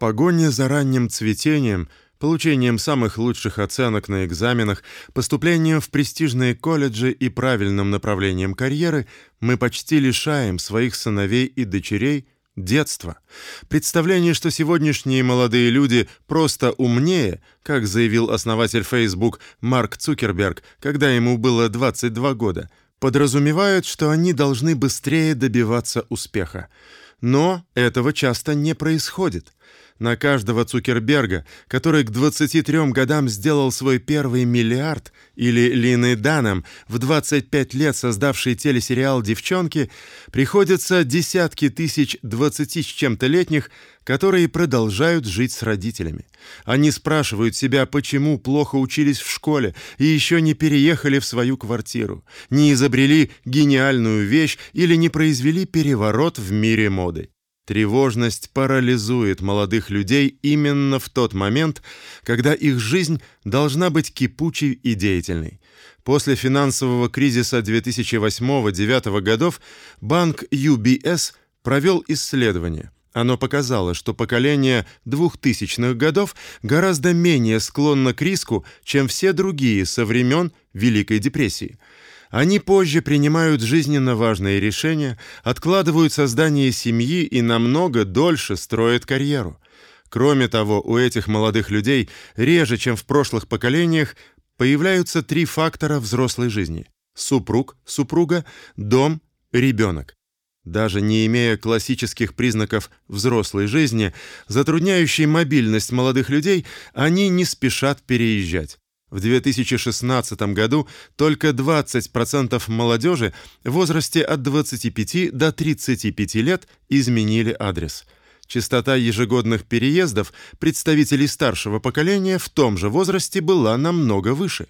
Погоне за ранним цветением, получением самых лучших оценок на экзаменах, поступлением в престижные колледжи и правильным направлением карьеры мы почти лишаем своих сыновей и дочерей детства. Представление, что сегодняшние молодые люди просто умнее, как заявил основатель Facebook Марк Цукерберг, когда ему было 22 года, подразумевают, что они должны быстрее добиваться успеха. Но этого часто не происходит. На каждого Цукерберга, который к 23 годам сделал свой первый миллиард, или Лины Данам, в 25 лет создавший телесериал Девчонки, приходится десятки тысяч 20 с чем-то летних, которые продолжают жить с родителями. Они спрашивают себя, почему плохо учились в школе и еще не переехали в свою квартиру, не изобрели гениальную вещь или не произвели переворот в мире моды. Тревожность парализует молодых людей именно в тот момент, когда их жизнь должна быть кипучей и деятельной. После финансового кризиса 2008-2009 годов банк UBS провел исследование. Оно показало, что поколение 2000-х годов гораздо менее склонно к риску, чем все другие со времен Великой депрессии – они позже принимают жизненно важные решения, откладывают создание семьи и намного дольше строят карьеру. Кроме того, у этих молодых людей реже, чем в прошлых поколениях, появляются три фактора взрослой жизни: супруг, супруга, дом, ребенок. Даже не имея классических признаков взрослой жизни, затрудняющей мобильность молодых людей, они не спешат переезжать. В 2016 году только 20% молодежи в возрасте от 25 до 35 лет изменили адрес. Частота ежегодных переездов представителей старшего поколения в том же возрасте была намного выше.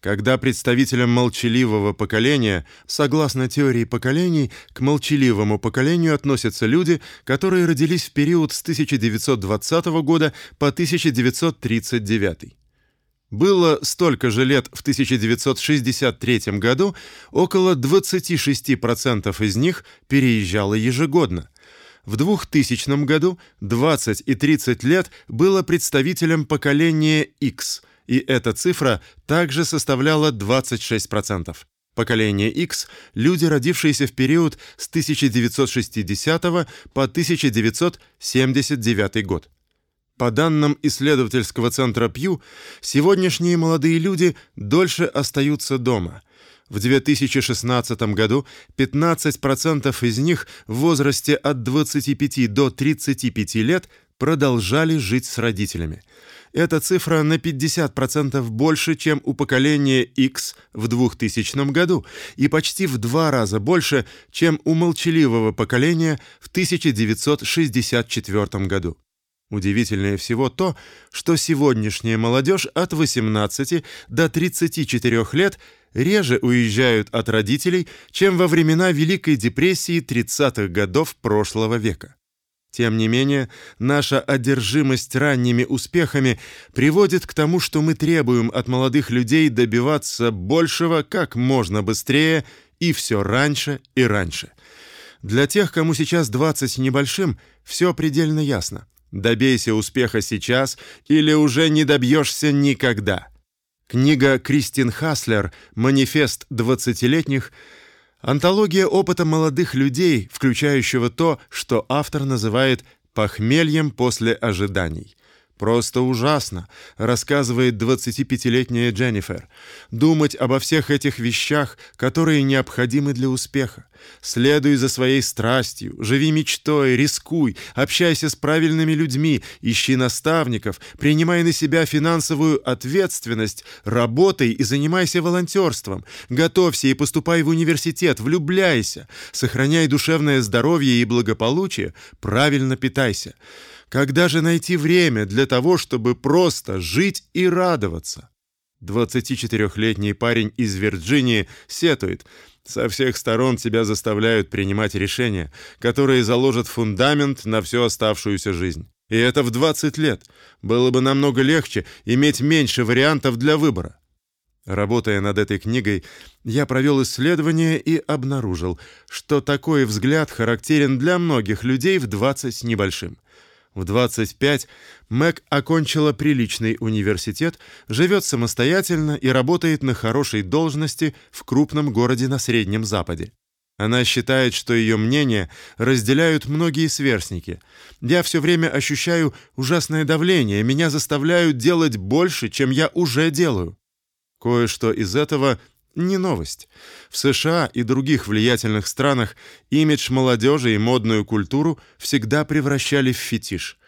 Когда представителям молчаливого поколения, согласно теории поколений, к молчаливому поколению относятся люди, которые родились в период с 1920 года по 1939. Было столько же лет в 1963 году, около 26% из них переезжало ежегодно. В 2000 году 20 и 30 лет было представителем поколения X, и эта цифра также составляла 26%. Поколение X люди, родившиеся в период с 1960 по 1979 год. По данным исследовательского центра Пью, сегодняшние молодые люди дольше остаются дома. В 2016 году 15% из них в возрасте от 25 до 35 лет продолжали жить с родителями. Эта цифра на 50% больше, чем у поколения X в 2000 году, и почти в два раза больше, чем у молчаливого поколения в 1964 году. Удивительнее всего то, что сегодняшняя молодежь от 18 до 34 лет реже уезжают от родителей, чем во времена Великой депрессии 30-х годов прошлого века. Тем не менее, наша одержимость ранними успехами приводит к тому, что мы требуем от молодых людей добиваться большего как можно быстрее и все раньше и раньше. Для тех, кому сейчас 20 с небольшим, все предельно ясно. Добейся успеха сейчас или уже не добьешься никогда. Книга Кристин Хаслер Манифест двадцатилетних антология опыта молодых людей, включающего то, что автор называет похмельем после ожиданий. Просто ужасно, рассказывает 25-летняя Дженнифер. Думать обо всех этих вещах, которые необходимы для успеха. Следуй за своей страстью, живи мечтой, рискуй, общайся с правильными людьми, ищи наставников, принимай на себя финансовую ответственность, работай и занимайся волонтерством, готовься и поступай в университет, влюбляйся, сохраняй душевное здоровье и благополучие, правильно питайся. Когда же найти время для того, чтобы просто жить и радоваться? 24-летний парень из Вирджинии сетует: "Со всех сторон тебя заставляют принимать решения, которые заложат фундамент на всю оставшуюся жизнь. И это в 20 лет. Было бы намного легче иметь меньше вариантов для выбора". Работая над этой книгой, я провел исследование и обнаружил, что такой взгляд характерен для многих людей в 20 с небольшим. В 25 Мэг окончила приличный университет, живет самостоятельно и работает на хорошей должности в крупном городе на Среднем Западе. Она считает, что ее мнение разделяют многие сверстники. Я все время ощущаю ужасное давление, меня заставляют делать больше, чем я уже делаю. Кое-что из этого не новость. В США и других влиятельных странах имидж молодежи и модную культуру всегда превращали в фетиш.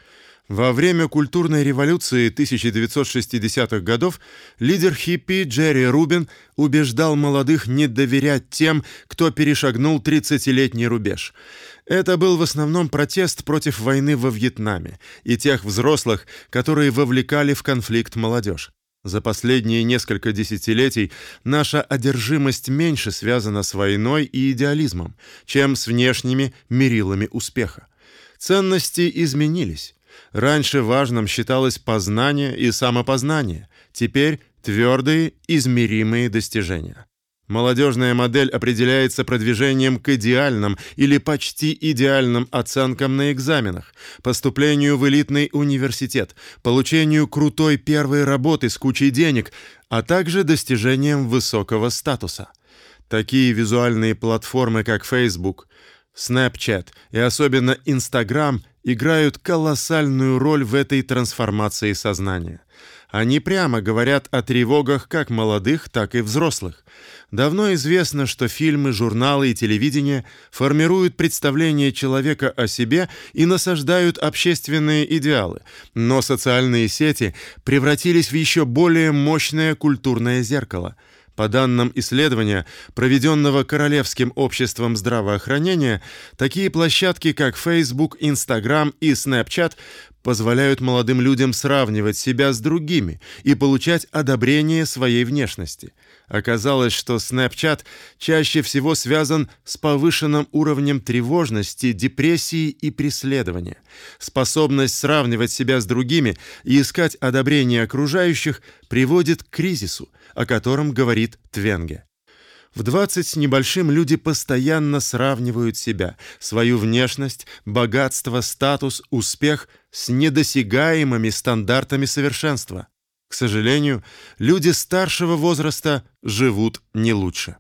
Во время культурной революции 1960-х годов лидер хиппи Джерри Рубин убеждал молодых не доверять тем, кто перешагнул 30-летний рубеж. Это был в основном протест против войны во Вьетнаме и тех взрослых, которые вовлекали в конфликт молодежь. За последние несколько десятилетий наша одержимость меньше связана с войной и идеализмом, чем с внешними мерилами успеха. Ценности изменились. Раньше важным считалось познание и самопознание, теперь твердые, измеримые достижения. Молодежная модель определяется продвижением к идеальным или почти идеальным оценкам на экзаменах, поступлению в элитный университет, получению крутой первой работы с кучей денег, а также достижением высокого статуса. Такие визуальные платформы, как Facebook, Snapchat и особенно Instagram играют колоссальную роль в этой трансформации сознания. Они прямо говорят о тревогах как молодых, так и взрослых. Давно известно, что фильмы, журналы и телевидение формируют представление человека о себе и насаждают общественные идеалы, но социальные сети превратились в еще более мощное культурное зеркало – по данным исследования, проведенного Королевским обществом здравоохранения, такие площадки, как Facebook, Instagram и Snapchat, позволяют молодым людям сравнивать себя с другими и получать одобрение своей внешности. Оказалось, что Snapchat чаще всего связан с повышенным уровнем тревожности, депрессии и преследования. Способность сравнивать себя с другими и искать одобрение окружающих приводит к кризису, о котором говорит Твенге. В 20 с небольшим люди постоянно сравнивают себя, свою внешность, богатство, статус, успех с недосягаемыми стандартами совершенства. К сожалению, люди старшего возраста живут не лучше.